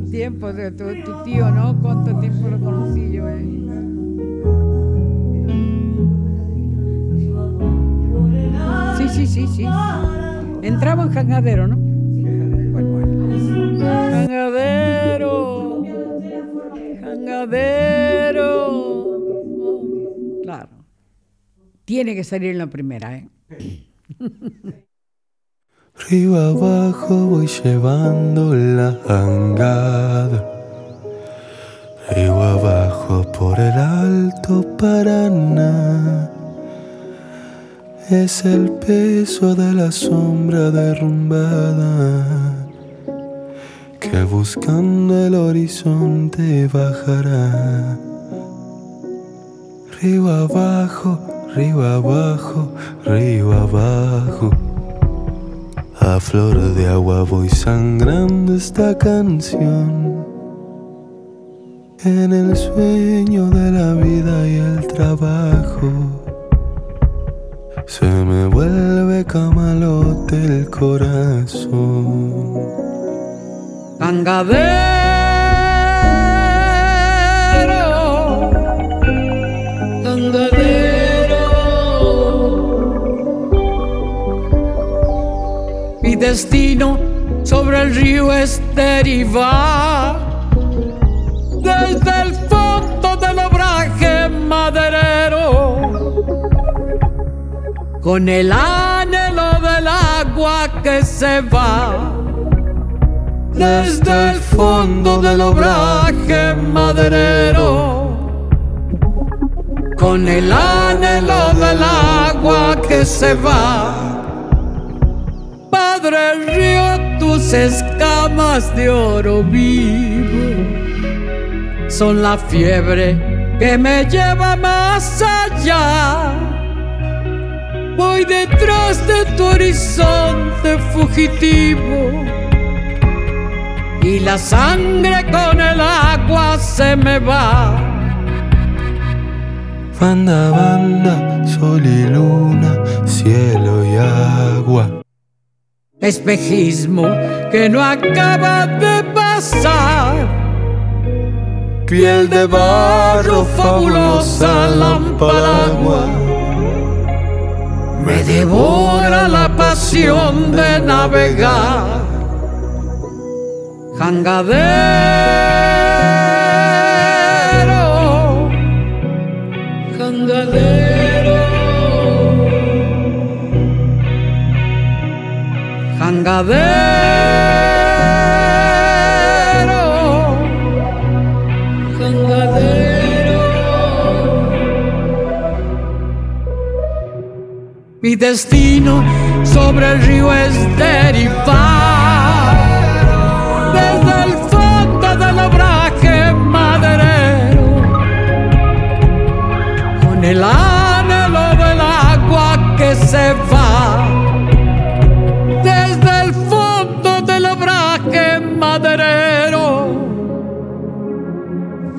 tiempo de tu, tu tío, ¿no? ¿Cuánto tiempo lo conocí yo? eh? Sí, sí, sí, sí. Entraba en jangadero, ¿no? Jangadero. Jangadero. Claro. Tiene que salir en la primera, ¿eh? Río abajo voy llevando la jangada. Río abajo por el alto Paraná. Es el peso de la sombra derrumbada que buscando el horizonte bajará. Río abajo, río abajo, río abajo. A flor de agua voy sangrando esta canción. En el sueño de la vida y el trabajo. Se me vuelve camalote el corazón. Jangadero. Sobre el río es derivar. Desde el fondo del obraje maderero con el anhelo del agua que se va. Desde el fondo del obraje maderero con el anhelo del agua que se va Padre río tus escamas de oro vivo son la fiebre que me lleva más allá Voy detrás de tu horizonte fugitivo y la sangre con el agua se me va. Banda, banda, sol y luna, cielo y agua. Espejismo que no acaba de pasar. Piel de barro, fabulosa lámpara agua. Me devora la pasión de navegar. Jangadero, jangadero, jangadero. Mi destino sobre el río es derivar desde el fondo del obraje maderero. Con el anhelo del agua que se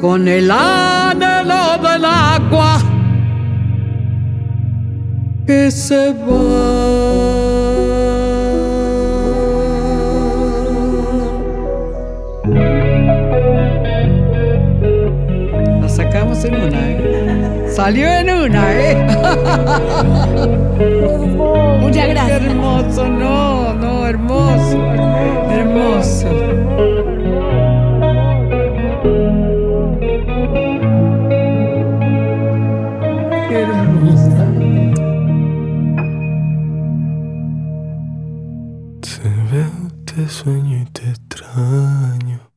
con el anhelo del agua que se va. La sacamos en una, ¿eh? Salió en una, ¿eh? Muchas gracias. Qué hermoso, no, no, hermoso, hermoso. Hermosa. Te veo, te sueño y te extraño.